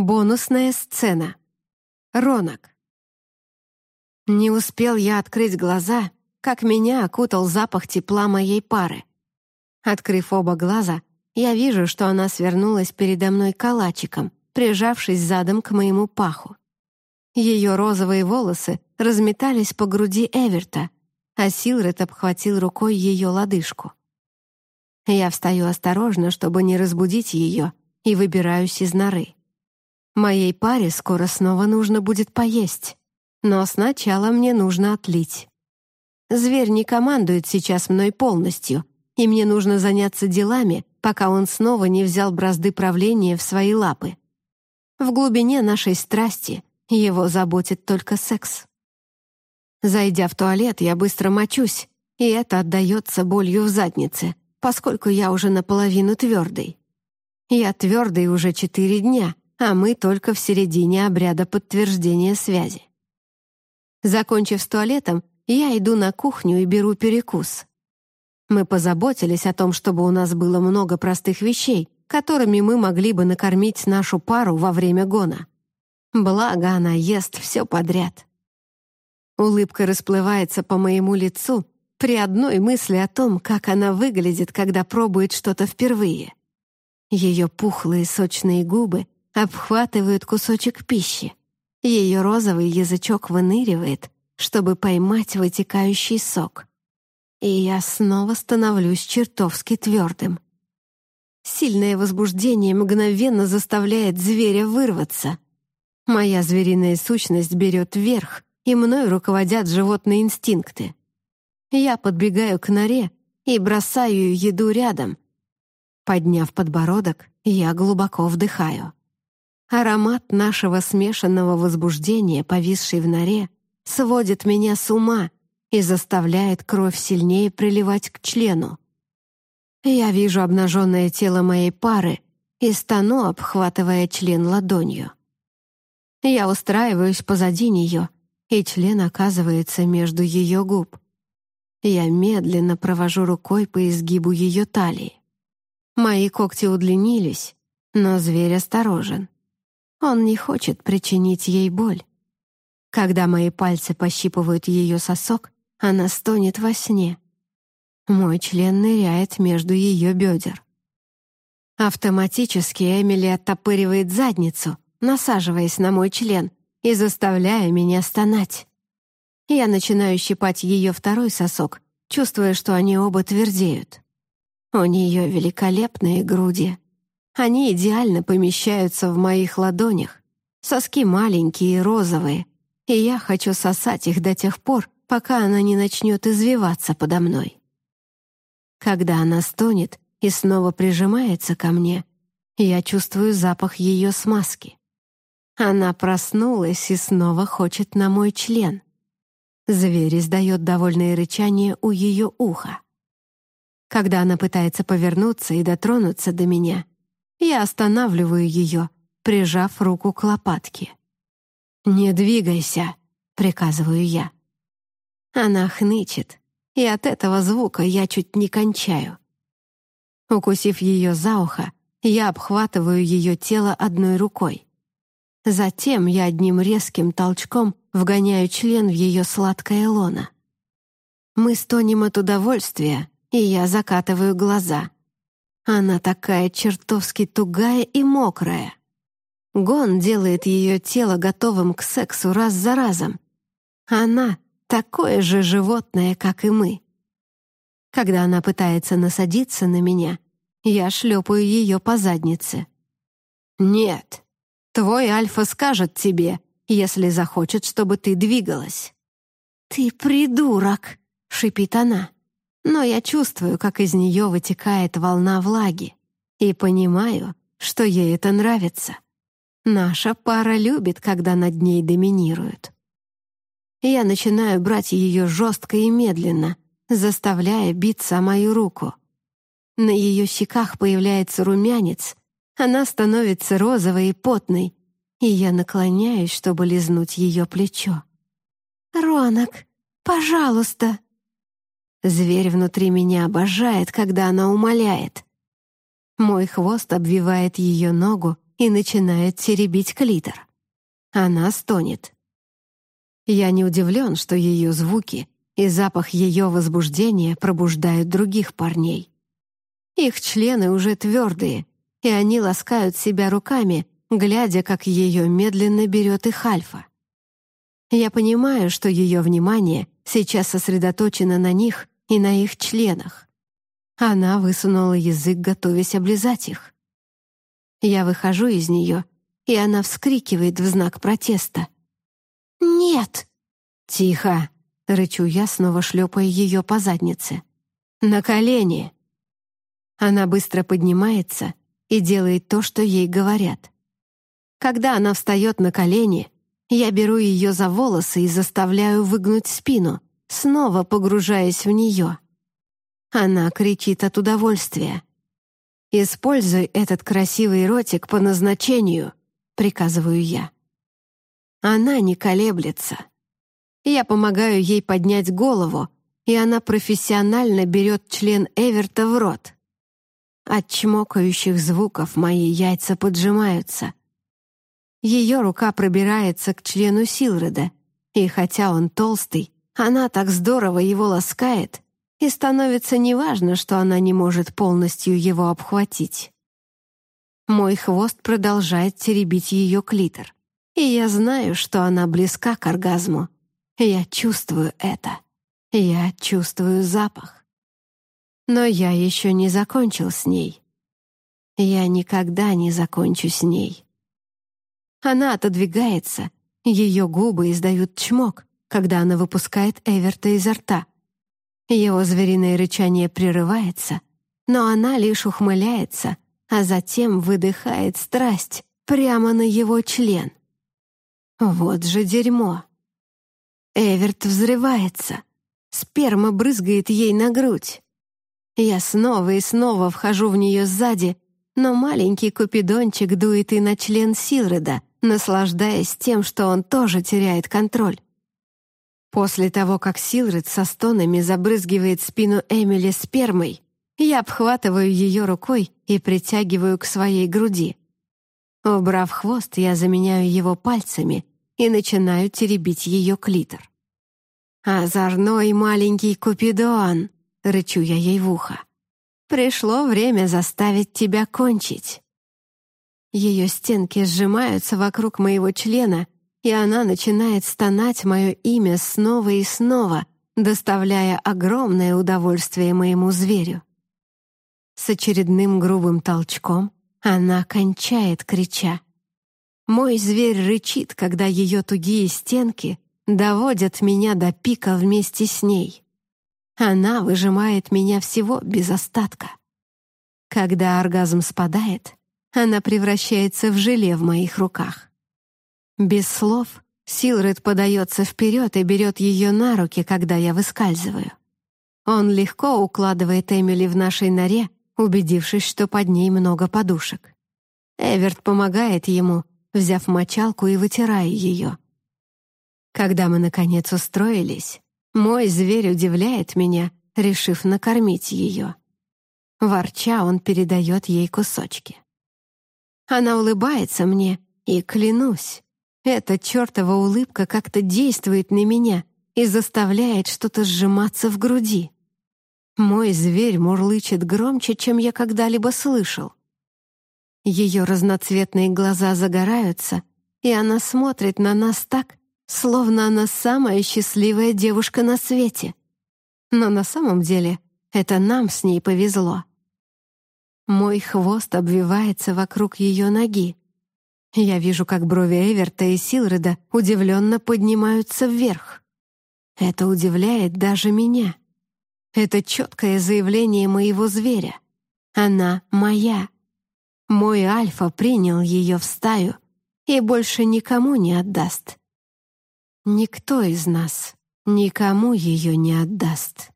Бонусная сцена. Ронок. Не успел я открыть глаза, как меня окутал запах тепла моей пары. Открыв оба глаза, я вижу, что она свернулась передо мной калачиком, прижавшись задом к моему паху. Ее розовые волосы разметались по груди Эверта, а Силред обхватил рукой ее лодыжку. Я встаю осторожно, чтобы не разбудить ее, и выбираюсь из норы. Моей паре скоро снова нужно будет поесть, но сначала мне нужно отлить. Зверь не командует сейчас мной полностью, и мне нужно заняться делами, пока он снова не взял бразды правления в свои лапы. В глубине нашей страсти его заботит только секс. Зайдя в туалет, я быстро мочусь, и это отдается болью в заднице, поскольку я уже наполовину твердый. Я твердый уже четыре дня, а мы только в середине обряда подтверждения связи. Закончив с туалетом, я иду на кухню и беру перекус. Мы позаботились о том, чтобы у нас было много простых вещей, которыми мы могли бы накормить нашу пару во время гона. Благо, она ест все подряд. Улыбка расплывается по моему лицу при одной мысли о том, как она выглядит, когда пробует что-то впервые. Ее пухлые сочные губы обхватывают кусочек пищи. Ее розовый язычок выныривает, чтобы поймать вытекающий сок. И я снова становлюсь чертовски твердым. Сильное возбуждение мгновенно заставляет зверя вырваться. Моя звериная сущность берет верх, и мной руководят животные инстинкты. Я подбегаю к норе и бросаю еду рядом. Подняв подбородок, я глубоко вдыхаю. Аромат нашего смешанного возбуждения, повисший в норе, сводит меня с ума и заставляет кровь сильнее приливать к члену. Я вижу обнаженное тело моей пары и стану, обхватывая член ладонью. Я устраиваюсь позади нее, и член оказывается между ее губ. Я медленно провожу рукой по изгибу ее талии. Мои когти удлинились, но зверь осторожен. Он не хочет причинить ей боль. Когда мои пальцы пощипывают ее сосок, она стонет во сне. Мой член ныряет между ее бедер. Автоматически Эмили оттопыривает задницу, насаживаясь на мой член и заставляя меня стонать. Я начинаю щипать ее второй сосок, чувствуя, что они оба твердеют. У нее великолепные груди. Они идеально помещаются в моих ладонях. Соски маленькие и розовые, и я хочу сосать их до тех пор, пока она не начнет извиваться подо мной. Когда она стонет и снова прижимается ко мне, я чувствую запах ее смазки. Она проснулась и снова хочет на мой член. Зверь издает довольное рычание у ее уха. Когда она пытается повернуться и дотронуться до меня, я останавливаю ее, прижав руку к лопатке. «Не двигайся», — приказываю я. Она хнычет, и от этого звука я чуть не кончаю. Укусив ее за ухо, я обхватываю ее тело одной рукой. Затем я одним резким толчком вгоняю член в ее сладкое лоно. Мы стонем от удовольствия, и я закатываю глаза — она такая чертовски тугая и мокрая. Гон делает ее тело готовым к сексу раз за разом. Она такое же животное, как и мы. Когда она пытается насадиться на меня, я шлепаю ее по заднице. «Нет, твой Альфа скажет тебе, если захочет, чтобы ты двигалась». «Ты придурок!» — шипит она но я чувствую, как из нее вытекает волна влаги, и понимаю, что ей это нравится. Наша пара любит, когда над ней доминируют. Я начинаю брать ее жестко и медленно, заставляя биться мою руку. На ее щеках появляется румянец, она становится розовой и потной, и я наклоняюсь, чтобы лизнуть ее плечо. «Ронок, пожалуйста!» Зверь внутри меня обожает, когда она умоляет. Мой хвост обвивает ее ногу, и начинает теребить клитор. Она стонет. Я не удивлен, что ее звуки и запах ее возбуждения пробуждают других парней. Их члены уже твердые, и они ласкают себя руками, глядя, как ее медленно берет их альфа. Я понимаю, что ее внимание сейчас сосредоточено на них и на их членах. Она высунула язык, готовясь облизать их. Я выхожу из нее, и она вскрикивает в знак протеста. «Нет!» «Тихо!» — рычу я, снова шлепая ее по заднице. «На колени!» Она быстро поднимается и делает то, что ей говорят. Когда она встает на колени, я беру ее за волосы и заставляю выгнуть спину, снова погружаясь в нее. Она кричит от удовольствия. «Используй этот красивый ротик по назначению», — приказываю я. Она не колеблется. Я помогаю ей поднять голову, и она профессионально берет член Эверта в рот. От чмокающих звуков мои яйца поджимаются. Ее рука пробирается к члену Силреда, и хотя он толстый, она так здорово его ласкает, и становится неважно, что она не может полностью его обхватить. Мой хвост продолжает теребить ее клитор, и я знаю, что она близка к оргазму. Я чувствую это. Я чувствую запах. Но я еще не закончил с ней. Я никогда не закончу с ней. Она отодвигается, ее губы издают чмок, когда она выпускает Эверта изо рта. Его звериное рычание прерывается, но она лишь ухмыляется, а затем выдыхает страсть прямо на его член. Вот же дерьмо. Эверт взрывается. Сперма брызгает ей на грудь. Я снова и снова вхожу в нее сзади, но маленький купидончик дует и на член Силреда, наслаждаясь тем, что он тоже теряет контроль. После того, как Силред со стонами забрызгивает спину Эмили спермой, я обхватываю ее рукой и притягиваю к своей груди. Убрав хвост, я заменяю его пальцами и начинаю теребить ее клитор. «Озорной маленький Купидон!» — рычу я ей в ухо. «Пришло время заставить тебя кончить». Ее стенки сжимаются вокруг моего члена, и она начинает стонать мое имя снова и снова, доставляя огромное удовольствие моему зверю. С очередным грубым толчком она кончает, крича. Мой зверь рычит, когда ее тугие стенки доводят меня до пика вместе с ней. Она выжимает меня всего без остатка. Когда оргазм спадает, она превращается в желе в моих руках. Без слов Силред подается вперед и берет ее на руки, когда я выскальзываю. Он легко укладывает Эмили в нашей норе, убедившись, что под ней много подушек. Эверт помогает ему, взяв мочалку и вытирая ее. Когда мы, наконец, устроились, мой зверь удивляет меня, решив накормить ее. Ворча, он передает ей кусочки. Она улыбается мне, и клянусь, эта чертова улыбка как-то действует на меня и заставляет что-то сжиматься в груди. Мой зверь мурлычет громче, чем я когда-либо слышал. Ее разноцветные глаза загораются, и она смотрит на нас так, словно она самая счастливая девушка на свете. Но на самом деле это нам с ней повезло. Мой хвост обвивается вокруг ее ноги. Я вижу, как брови Эверта и Силреда удивленно поднимаются вверх. Это удивляет даже меня. Это четкое заявление моего зверя. Она моя. Мой Альфа принял ее в стаю и больше никому не отдаст. Никто из нас никому ее не отдаст.